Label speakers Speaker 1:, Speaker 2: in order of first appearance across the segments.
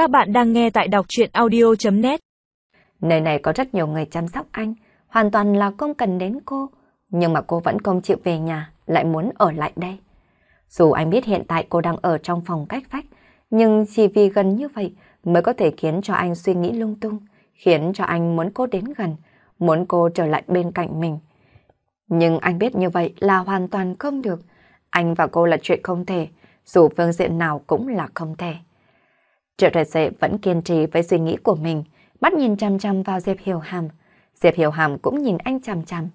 Speaker 1: Các bạn đang nghe tại đọc chuyện audio.net
Speaker 2: Nơi này có rất nhiều người chăm sóc anh, hoàn toàn là không cần đến cô, nhưng mà cô vẫn không chịu về nhà, lại muốn ở lại đây. Dù anh biết hiện tại cô đang ở trong phòng cách vách, nhưng chỉ vì gần như vậy mới có thể khiến cho anh suy nghĩ lung tung, khiến cho anh muốn cô đến gần, muốn cô trở lại bên cạnh mình. Nhưng anh biết như vậy là hoàn toàn không được. Anh và cô là chuyện không thể, dù phương diện nào cũng là không thể. Triệu Trạch Sệ vẫn kiên trì với suy nghĩ của mình, mắt nhìn chăm chăm vào Diệp Hiểu Hàm. Diệp Hiểu Hàm cũng nhìn anh chăm chăm.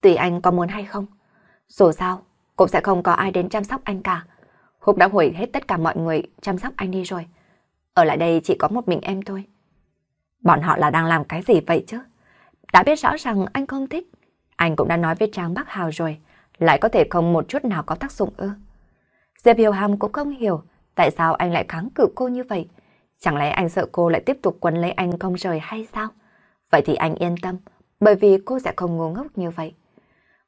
Speaker 2: Tùy anh có muốn hay không, dù sao cũng sẽ không có ai đến chăm sóc anh cả. Húc đã hủy hết tất cả mọi người chăm sóc anh đi rồi. Ở lại đây chỉ có một mình em thôi. Bọn họ là đang làm cái gì vậy chứ? Đã biết rõ rằng anh không thích. Anh cũng đã nói với Trang Bắc Hào rồi. Lại có thể không một chút nào có tác dụng ư. Diệp Hiểu Hàm cũng không hiểu tại sao anh lại kháng cự cô như vậy. Chẳng lẽ anh sợ cô lại tiếp tục quấn lấy anh không rời hay sao? Vậy thì anh yên tâm, bởi vì cô sẽ không ngu ngốc như vậy.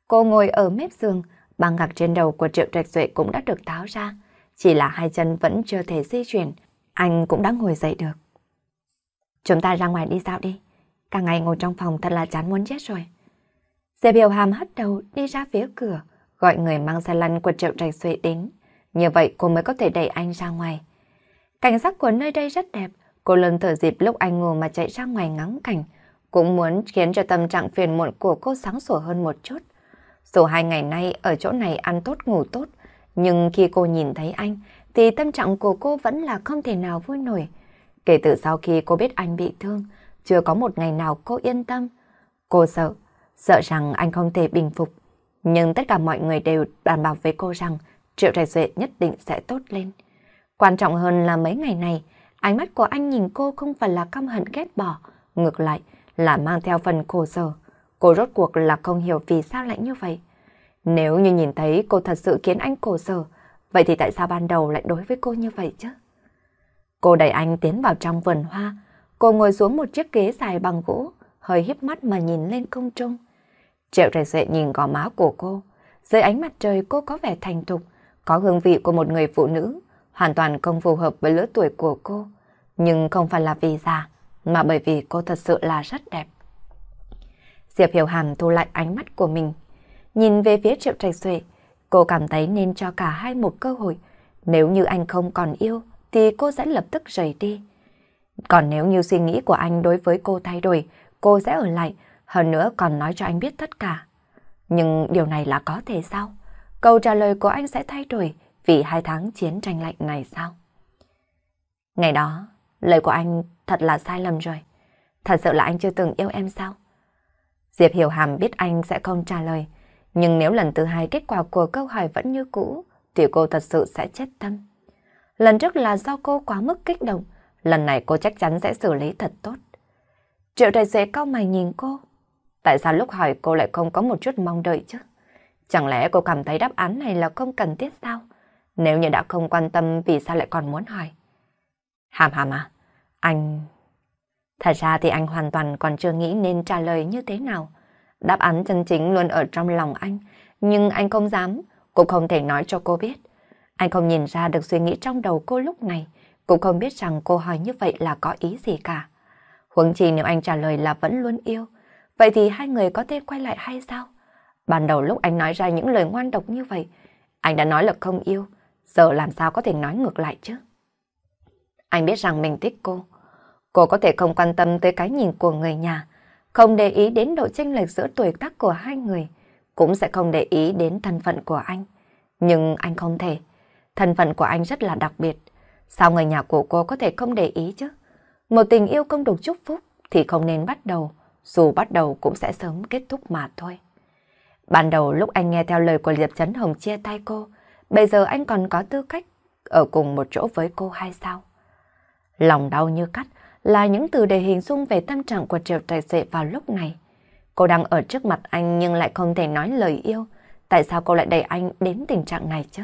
Speaker 2: Cô ngồi ở mép giường, băng gạc trên đầu của Triệu Trạch Duệ cũng đã được táo ra. Chỉ là hai chân vẫn chưa thể di chuyển, anh cũng đã ngồi dậy được. Chúng ta ra ngoài đi dạo đi. Cả ngày ngồi trong phòng thật là chán muốn chết rồi. Diệp Hiểu Hàm hất đầu đi ra phía cửa, gọi người mang xe lăn của Triệu Trạch Duệ đến. Như vậy cô mới có thể đẩy anh ra ngoài. Cảnh sắc của nơi đây rất đẹp. Cô lần thở dịp lúc anh ngủ mà chạy ra ngoài ngắm cảnh. Cũng muốn khiến cho tâm trạng phiền muộn của cô sáng sủa hơn một chút. Dù hai ngày nay ở chỗ này ăn tốt ngủ tốt, nhưng khi cô nhìn thấy anh, thì tâm trạng của cô vẫn là không thể nào vui nổi. Kể từ sau khi cô biết anh bị thương, chưa có một ngày nào cô yên tâm. Cô sợ, sợ rằng anh không thể bình phục. Nhưng tất cả mọi người đều đảm bảo với cô rằng Triệu Trạch Duệ nhất định sẽ tốt lên. Quan trọng hơn là mấy ngày này, ánh mắt của anh nhìn cô không phải là căm hận ghét bỏ, ngược lại là mang theo phần khổ sở. Cô rốt cuộc là không hiểu vì sao lại như vậy. Nếu như nhìn thấy cô thật sự khiến anh khổ sở, vậy thì tại sao ban đầu lại đối với cô như vậy chứ? Cô đẩy anh tiến vào trong vườn hoa, cô ngồi xuống một chiếc ghế dài bằng gỗ, hơi híp mắt mà nhìn lên không trung. Triệu Trạch Duệ nhìn gò má của cô, dưới ánh mặt trời cô có vẻ thành thục, có hương vị của một người phụ nữ, hoàn toàn không phù hợp với lứa tuổi của cô. Nhưng không phải là vì già, mà bởi vì cô thật sự là rất đẹp. Diệp Hiểu Hàm thu lại ánh mắt của mình. Nhìn về phía Triệu Trạch xuệ cô cảm thấy nên cho cả hai một cơ hội. Nếu như anh không còn yêu, thì cô sẽ lập tức rời đi. Còn nếu như suy nghĩ của anh đối với cô thay đổi, cô sẽ ở lại, hơn nữa còn nói cho anh biết tất cả. Nhưng điều này là có thể sao? Câu trả lời của anh sẽ thay đổi vì hai tháng chiến tranh lạnh này sao? Ngày đó, lời của anh thật là sai lầm rồi. Thật sự là anh chưa từng yêu em sao? Diệp Hiểu Hàm biết anh sẽ không trả lời, nhưng nếu lần thứ hai kết quả của câu hỏi vẫn như cũ, thì cô thật sự sẽ chết tâm. Lần trước là do cô quá mức kích động, lần này cô chắc chắn sẽ xử lý thật tốt. Triệu đại dễ cao mày nhìn cô. Tại sao lúc hỏi cô lại không có một chút mong đợi chứ? Chẳng lẽ cô cảm thấy đáp án này là không cần thiết sao? Nếu như đã không quan tâm vì sao lại còn muốn hỏi? Hàm hàm à, anh... Thật ra thì anh hoàn toàn còn chưa nghĩ nên trả lời như thế nào. Đáp án chân chính luôn ở trong lòng anh, nhưng anh không dám, cũng không thể nói cho cô biết. Anh không nhìn ra được suy nghĩ trong đầu cô lúc này, cũng không biết rằng cô hỏi như vậy là có ý gì cả. Huống chi nếu anh trả lời là vẫn luôn yêu, vậy thì hai người có thể quay lại hay sao? Ban đầu lúc anh nói ra những lời ngoan độc như vậy, anh đã nói là không yêu, giờ làm sao có thể nói ngược lại chứ? Anh biết rằng mình thích cô. Cô có thể không quan tâm tới cái nhìn của người nhà, không để ý đến độ chênh lệch giữa tuổi tác của hai người, cũng sẽ không để ý đến thân phận của anh. Nhưng anh không thể. Thân phận của anh rất là đặc biệt. Sao người nhà của cô có thể không để ý chứ? Một tình yêu không được chúc phúc thì không nên bắt đầu, dù bắt đầu cũng sẽ sớm kết thúc mà thôi. Ban đầu lúc anh nghe theo lời của Diệp Trấn Hồng chia tay cô, bây giờ anh còn có tư cách ở cùng một chỗ với cô hay sao? Lòng đau như cắt là những từ để hình dung về tâm trạng của Triệu Trạch Duệ vào lúc này. Cô đang ở trước mặt anh nhưng lại không thể nói lời yêu. Tại sao cô lại đẩy anh đến tình trạng này chứ?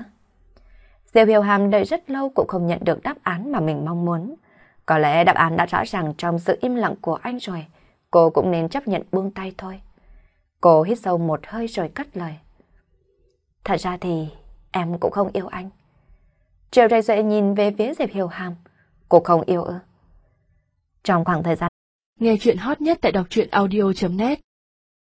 Speaker 2: Diệp Hiểu Hàm đợi rất lâu cũng không nhận được đáp án mà mình mong muốn. Có lẽ đáp án đã rõ ràng trong sự im lặng của anh rồi. Cô cũng nên chấp nhận buông tay thôi. Cô hít sâu một hơi rồi cất lời. Thật ra thì em cũng không yêu anh. Triệu Trạch Duệ nhìn về phía Diệp Hiểu Hàm. Cô không yêu ư? Trong khoảng thời gian
Speaker 1: Nghe chuyện hot nhất tại đọc truyện audio.net